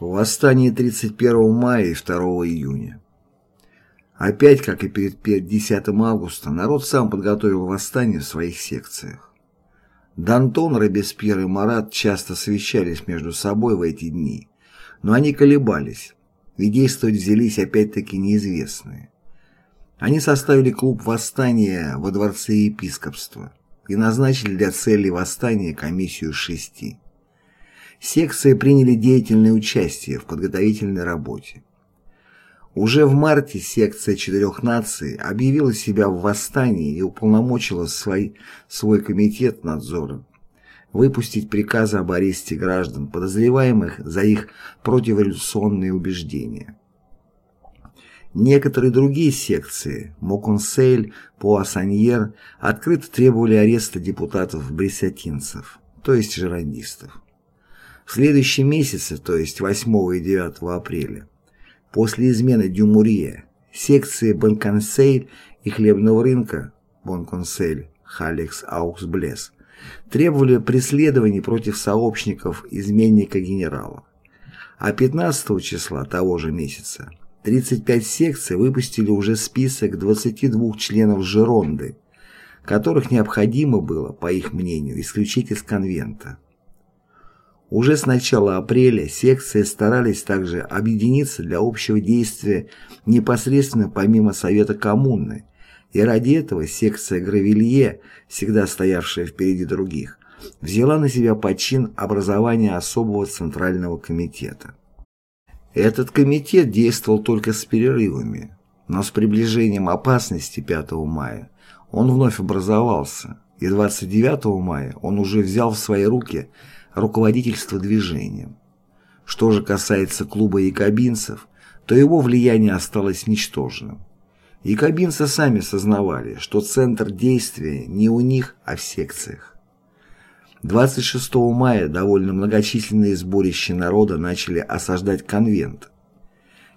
Восстание 31 мая и 2 июня. Опять, как и перед 10 августа, народ сам подготовил восстание в своих секциях. Дантон, Робеспьер и Марат часто совещались между собой в эти дни, но они колебались, и действовать взялись опять-таки неизвестные. Они составили клуб восстания во дворце епископства и назначили для цели восстания комиссию шести. Секции приняли деятельное участие в подготовительной работе. Уже в марте секция четырех наций объявила себя в восстании и уполномочила свой, свой комитет надзора выпустить приказы об аресте граждан, подозреваемых за их противореволюционные убеждения. Некоторые другие секции, Моконсель, Пуассаньер, открыто требовали ареста депутатов-бресятинцев, то есть жерандистов. В следующем месяце, то есть 8 и 9 апреля, после измены Дюмурье, секции Бонконсель и хлебного рынка Бонконсель, Халекс Ауксблес требовали преследований против сообщников изменника-генерала. А 15 числа того же месяца 35 секций выпустили уже список 22 членов Жеронды, которых необходимо было, по их мнению, исключить из конвента. Уже с начала апреля секции старались также объединиться для общего действия непосредственно помимо Совета коммуны, и ради этого секция Гравилье, всегда стоявшая впереди других, взяла на себя почин образования особого Центрального комитета. Этот комитет действовал только с перерывами, но с приближением опасности 5 мая он вновь образовался, и 29 мая он уже взял в свои руки руководительство движением. Что же касается клуба якобинцев, то его влияние осталось ничтожным. Якобинцы сами сознавали, что центр действия не у них, а в секциях. 26 мая довольно многочисленные сборища народа начали осаждать конвент.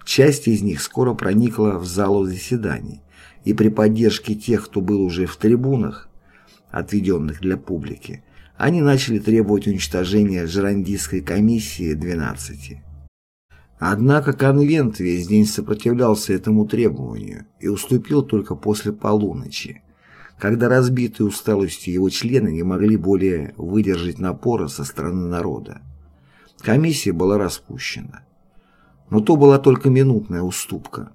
Часть из них скоро проникла в залу заседаний, и при поддержке тех, кто был уже в трибунах, отведенных для публики, они начали требовать уничтожения Жерандистской комиссии 12. Однако конвент весь день сопротивлялся этому требованию и уступил только после полуночи, когда разбитые усталостью его члены не могли более выдержать напора со стороны народа. Комиссия была распущена. Но то была только минутная уступка.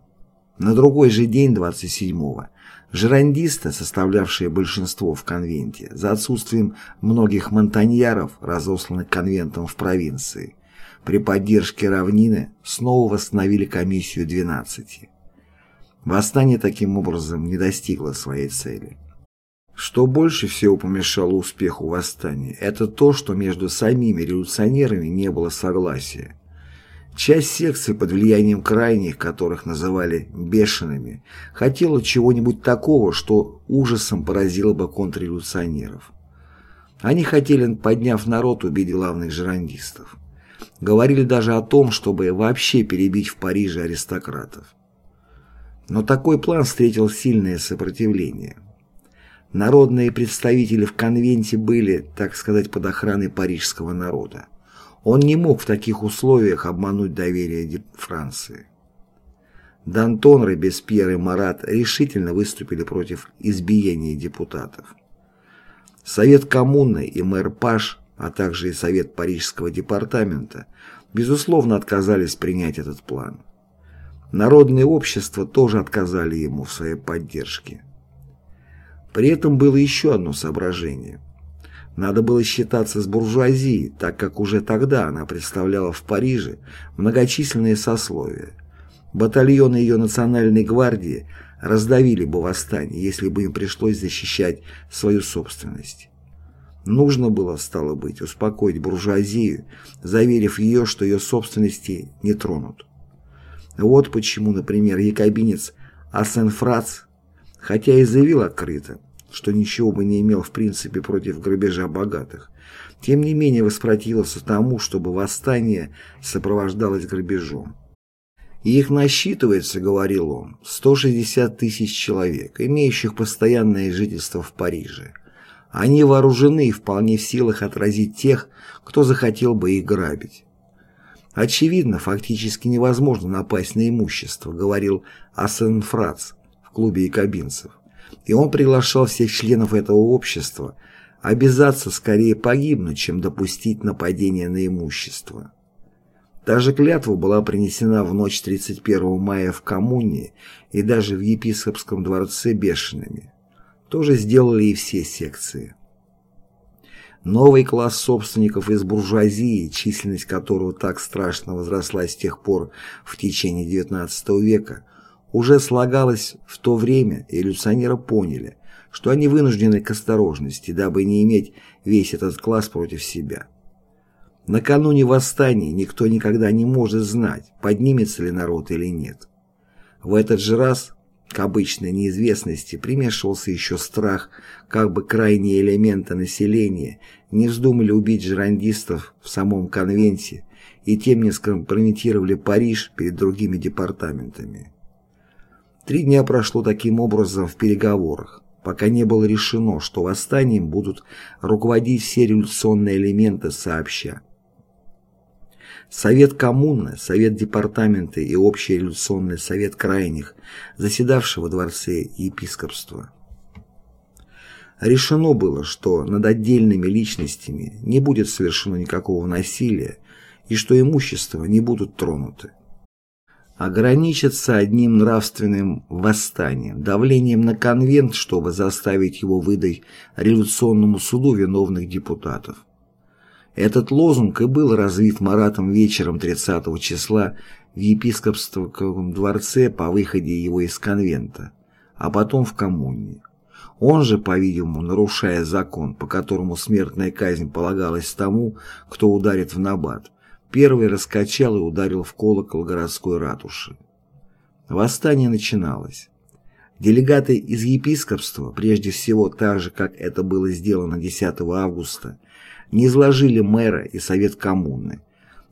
На другой же день, 27-го, Жерандисты, составлявшие большинство в конвенте, за отсутствием многих монтаньяров, разосланных конвентом в провинции, при поддержке равнины снова восстановили комиссию 12. Восстание таким образом не достигло своей цели. Что больше всего помешало успеху восстания, это то, что между самими революционерами не было согласия. Часть секций под влиянием крайних, которых называли «бешеными», хотела чего-нибудь такого, что ужасом поразило бы контрреволюционеров. Они хотели, подняв народ, убить главных жерандистов. Говорили даже о том, чтобы вообще перебить в Париже аристократов. Но такой план встретил сильное сопротивление. Народные представители в конвенте были, так сказать, под охраной парижского народа. Он не мог в таких условиях обмануть доверие Франции. Д'Антон, Робеспьер и Марат решительно выступили против избиения депутатов. Совет коммуны и мэр Паш, а также и Совет Парижского департамента, безусловно отказались принять этот план. Народные общества тоже отказали ему в своей поддержке. При этом было еще одно соображение – надо было считаться с буржуазией, так как уже тогда она представляла в Париже многочисленные сословия. Батальоны ее национальной гвардии раздавили бы восстание, если бы им пришлось защищать свою собственность. Нужно было, стало быть, успокоить буржуазию, заверив ее, что ее собственности не тронут. Вот почему, например, якобинец Ассен Фрац, хотя и заявил открыто, что ничего бы не имел в принципе против грабежа богатых, тем не менее воспротивился тому, чтобы восстание сопровождалось грабежом. «Их насчитывается, — говорил он, — 160 тысяч человек, имеющих постоянное жительство в Париже. Они вооружены и вполне в силах отразить тех, кто захотел бы их грабить. Очевидно, фактически невозможно напасть на имущество, говорил Асен Фрац в клубе якобинцев. И он приглашал всех членов этого общества обязаться скорее погибнуть, чем допустить нападение на имущество. Та же клятва была принесена в ночь 31 мая в коммуне и даже в епископском дворце бешеными. То же сделали и все секции. Новый класс собственников из буржуазии, численность которого так страшно возросла с тех пор в течение XIX века, уже слагалась в то время, и революционеры поняли, что они вынуждены к осторожности, дабы не иметь весь этот класс против себя. Накануне восстания никто никогда не может знать, поднимется ли народ или нет. В этот же раз к обычной неизвестности примешивался еще страх, как бы крайние элементы населения не вздумали убить жерандистов в самом конвенте и тем не скомпрометировали Париж перед другими департаментами. Три дня прошло таким образом в переговорах, пока не было решено, что восстанием будут руководить все революционные элементы сообща. Совет коммуны, Совет департамента и Общий революционный совет крайних, заседавший во дворце епископства. Решено было, что над отдельными личностями не будет совершено никакого насилия и что имущество не будут тронуты. Ограничиться одним нравственным восстанием, давлением на конвент, чтобы заставить его выдать революционному суду виновных депутатов. Этот лозунг и был развит Маратом вечером 30 числа в епископском дворце по выходе его из конвента, а потом в коммуне. Он же, по-видимому, нарушая закон, по которому смертная казнь полагалась тому, кто ударит в набат, первый раскачал и ударил в колокол городской ратуши. Восстание начиналось. Делегаты из епископства, прежде всего так же, как это было сделано 10 августа, не изложили мэра и совет коммуны.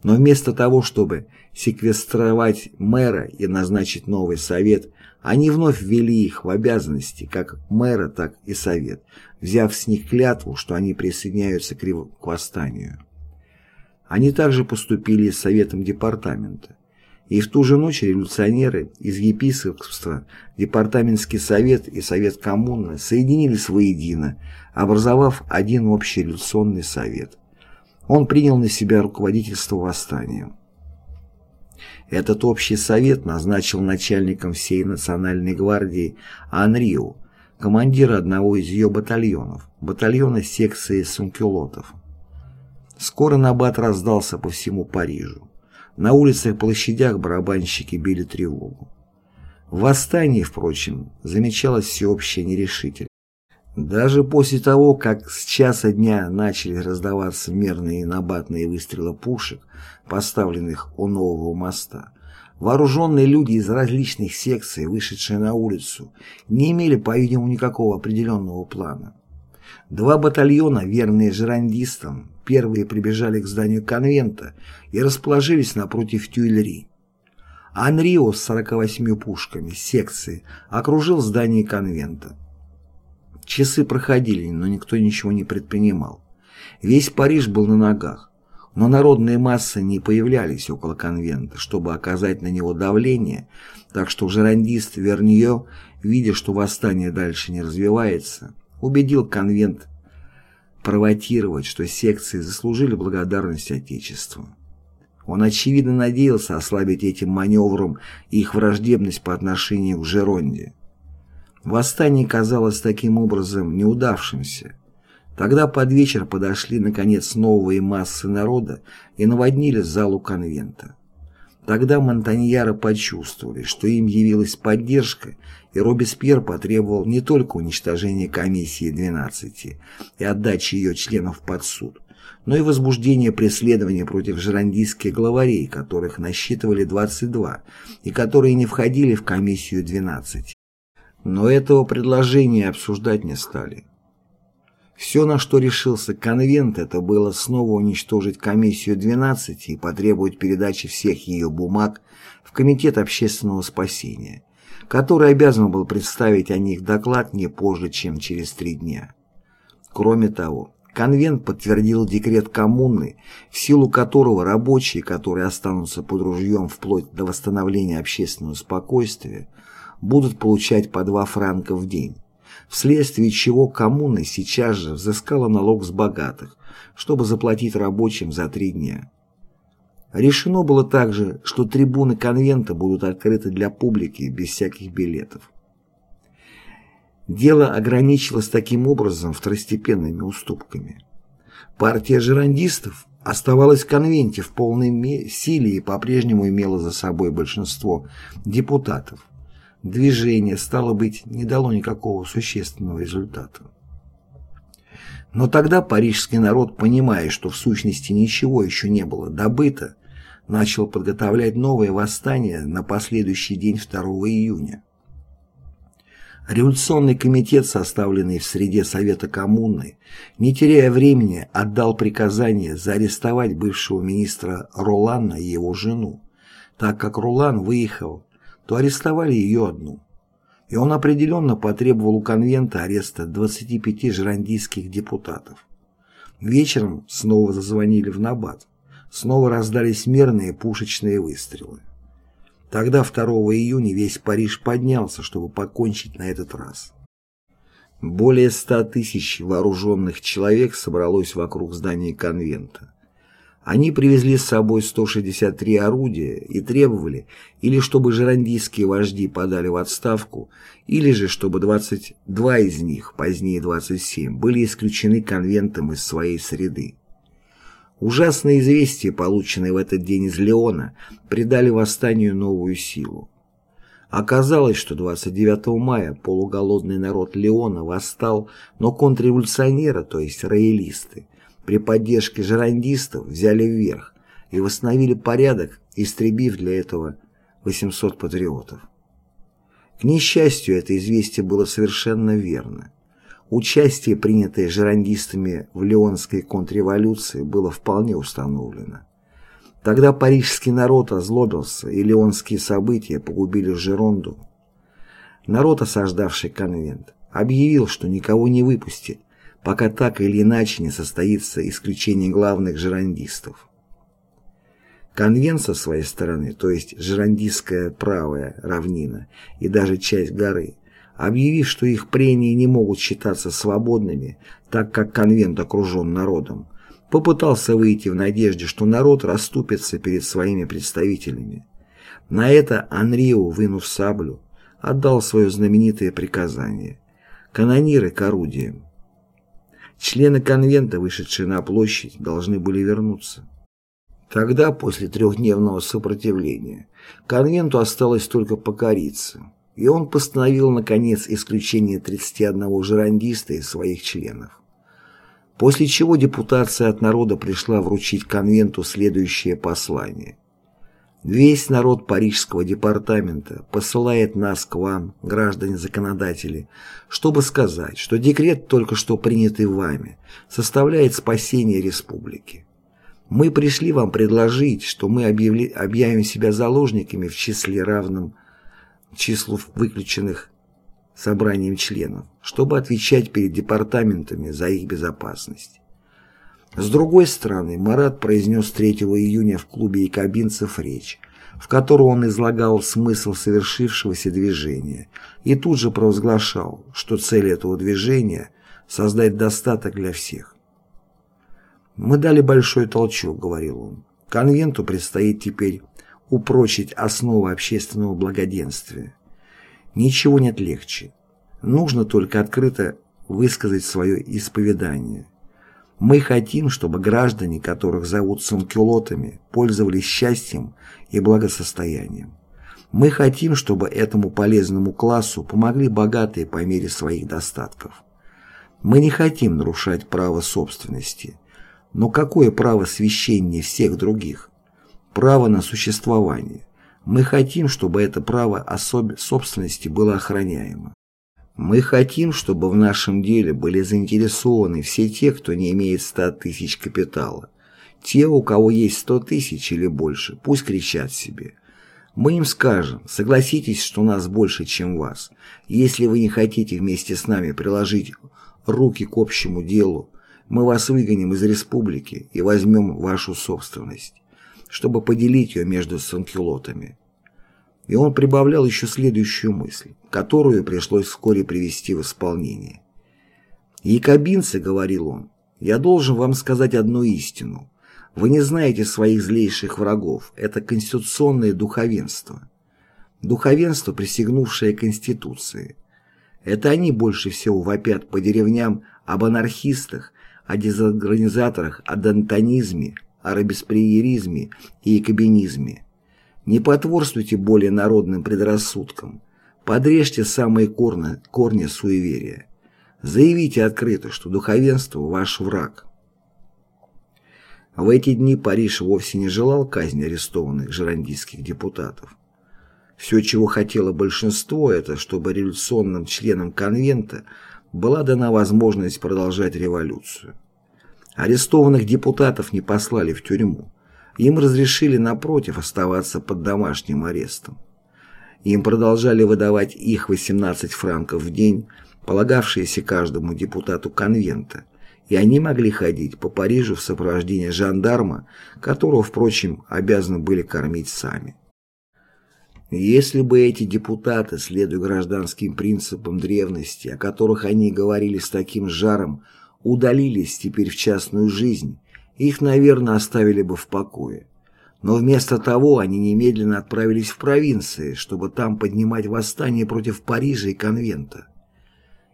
Но вместо того, чтобы секвестровать мэра и назначить новый совет, они вновь ввели их в обязанности, как мэра, так и совет, взяв с них клятву, что они присоединяются к восстанию. Они также поступили с советом департамента. И в ту же ночь революционеры из епископства, департаментский совет и совет коммуны соединились воедино, образовав один общий революционный совет. Он принял на себя руководительство восстанием. Этот общий совет назначил начальником всей национальной гвардии Анрио, командира одного из ее батальонов, батальона секции сункюлотов. Скоро набат раздался по всему Парижу. На улицах и площадях барабанщики били тревогу. В восстании, впрочем, замечалась всеобщая нерешительность. Даже после того, как с часа дня начали раздаваться мерные набатные выстрелы пушек, поставленных у нового моста, вооруженные люди из различных секций, вышедшие на улицу, не имели, по-видимому, никакого определенного плана. Два батальона, верные жерандистам, первые прибежали к зданию конвента и расположились напротив Тюильри. Анрио с 48 пушками секции окружил здание конвента. Часы проходили, но никто ничего не предпринимал. Весь Париж был на ногах, но народные массы не появлялись около конвента, чтобы оказать на него давление, так что жерандист Вернье, видя, что восстание дальше не развивается, убедил конвент провоцировать, что секции заслужили благодарность Отечеству. Он очевидно надеялся ослабить этим маневром их враждебность по отношению к Жеронде. Восстание казалось таким образом неудавшимся. Тогда под вечер подошли наконец новые массы народа и наводнили залу конвента. Тогда Монтаньяры почувствовали, что им явилась поддержка, и Робеспьер потребовал не только уничтожения комиссии 12 и отдачи ее членов под суд, но и возбуждения преследования против жерандийских главарей, которых насчитывали 22, и которые не входили в комиссию 12. Но этого предложения обсуждать не стали. Все, на что решился конвент, это было снова уничтожить комиссию 12 и потребовать передачи всех ее бумаг в Комитет общественного спасения, который обязан был представить о них доклад не позже, чем через три дня. Кроме того, конвент подтвердил декрет коммуны, в силу которого рабочие, которые останутся под ружьем вплоть до восстановления общественного спокойствия, будут получать по 2 франка в день, вследствие чего коммуна сейчас же взыскала налог с богатых, чтобы заплатить рабочим за три дня. Решено было также, что трибуны конвента будут открыты для публики без всяких билетов. Дело ограничилось таким образом второстепенными уступками. Партия жерандистов оставалась в конвенте в полной силе и по-прежнему имела за собой большинство депутатов. Движение, стало быть, не дало никакого существенного результата. Но тогда парижский народ, понимая, что в сущности ничего еще не было добыто, начал подготовлять новое восстание на последующий день 2 июня. Революционный комитет, составленный в среде Совета коммуны, не теряя времени, отдал приказание заарестовать бывшего министра Ролана и его жену. Так как Ролан выехал, то арестовали ее одну. И он определенно потребовал у конвента ареста 25 жерандийских депутатов. Вечером снова зазвонили в Набат. Снова раздались мерные пушечные выстрелы. Тогда 2 июня весь Париж поднялся, чтобы покончить на этот раз. Более ста тысяч вооруженных человек собралось вокруг здания конвента. Они привезли с собой 163 орудия и требовали или чтобы жерандийские вожди подали в отставку, или же чтобы 22 из них, позднее 27, были исключены конвентом из своей среды. Ужасные известия, полученные в этот день из Леона, придали восстанию новую силу. Оказалось, что 29 мая полуголодный народ Леона восстал, но контрреволюционеры, то есть роялисты, при поддержке жерандистов взяли вверх и восстановили порядок, истребив для этого 800 патриотов. К несчастью, это известие было совершенно верно. Участие, принятое жерандистами в Леонской контрреволюции, было вполне установлено. Тогда парижский народ озлобился, и леонские события погубили Жеронду. Народ, осаждавший конвент, объявил, что никого не выпустит, пока так или иначе не состоится исключение главных жерандистов. Конвент со своей стороны, то есть жерандистская правая равнина и даже часть горы, объявив, что их прения не могут считаться свободными, так как конвент окружен народом, попытался выйти в надежде, что народ расступится перед своими представителями. На это Анрио, вынув саблю, отдал свое знаменитое приказание «Канониры к орудиям». Члены конвента, вышедшие на площадь, должны были вернуться. Тогда, после трехдневного сопротивления, конвенту осталось только покориться – и он постановил, наконец, исключение 31 жерандиста из своих членов. После чего депутация от народа пришла вручить конвенту следующее послание. Весь народ Парижского департамента посылает нас к вам, граждане-законодатели, чтобы сказать, что декрет, только что принятый вами, составляет спасение республики. Мы пришли вам предложить, что мы объявли, объявим себя заложниками в числе равном числу выключенных собранием членов, чтобы отвечать перед департаментами за их безопасность. С другой стороны, Марат произнес 3 июня в клубе якобинцев речь, в которой он излагал смысл совершившегося движения и тут же провозглашал, что цель этого движения – создать достаток для всех. «Мы дали большой толчок», — говорил он. «Конвенту предстоит теперь упрочить основы общественного благоденствия. Ничего нет легче. Нужно только открыто высказать свое исповедание. Мы хотим, чтобы граждане, которых зовут санкюлотами, пользовались счастьем и благосостоянием. Мы хотим, чтобы этому полезному классу помогли богатые по мере своих достатков. Мы не хотим нарушать право собственности. Но какое право священнее всех других? право на существование. Мы хотим, чтобы это право особ... собственности было охраняемо. Мы хотим, чтобы в нашем деле были заинтересованы все те, кто не имеет 100 тысяч капитала. Те, у кого есть 100 тысяч или больше, пусть кричат себе. Мы им скажем, согласитесь, что нас больше, чем вас. Если вы не хотите вместе с нами приложить руки к общему делу, мы вас выгоним из республики и возьмем вашу собственность, чтобы поделить ее между санкюлотами. И он прибавлял еще следующую мысль, которую пришлось вскоре привести в исполнение. «Якобинцы», — говорил он, — «я должен вам сказать одну истину. Вы не знаете своих злейших врагов. Это конституционное духовенство. Духовенство, присягнувшее Конституции. Это они больше всего вопят по деревням об анархистах, о дезорганизаторах, о дантонизме, о робесприеризме и якобинизме. Не потворствуйте более народным предрассудкам. Подрежьте самые корни, корни суеверия. Заявите открыто, что духовенство – ваш враг. В эти дни Париж вовсе не желал казни арестованных жерандийских депутатов. Все, чего хотело большинство, это чтобы революционным членам конвента была дана возможность продолжать революцию. Арестованных депутатов не послали в тюрьму. Им разрешили, напротив, оставаться под домашним арестом. Им продолжали выдавать их 18 франков в день, полагавшиеся каждому депутату конвента, и они могли ходить по Парижу в сопровождении жандарма, которого, впрочем, обязаны были кормить сами. Если бы эти депутаты, следуя гражданским принципам древности, о которых они говорили с таким жаром, удалились теперь в частную жизнь, их, наверное, оставили бы в покое. Но вместо того они немедленно отправились в провинции, чтобы там поднимать восстание против Парижа и конвента.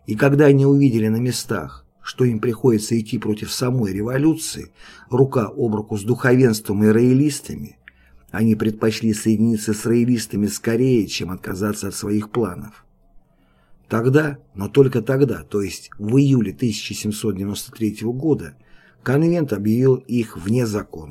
И когда они увидели на местах, что им приходится идти против самой революции, рука об руку с духовенством и роялистами, они предпочли соединиться с роялистами скорее, чем отказаться от своих планов. Тогда, но только тогда, то есть в июле 1793 года, конвент объявил их вне закона.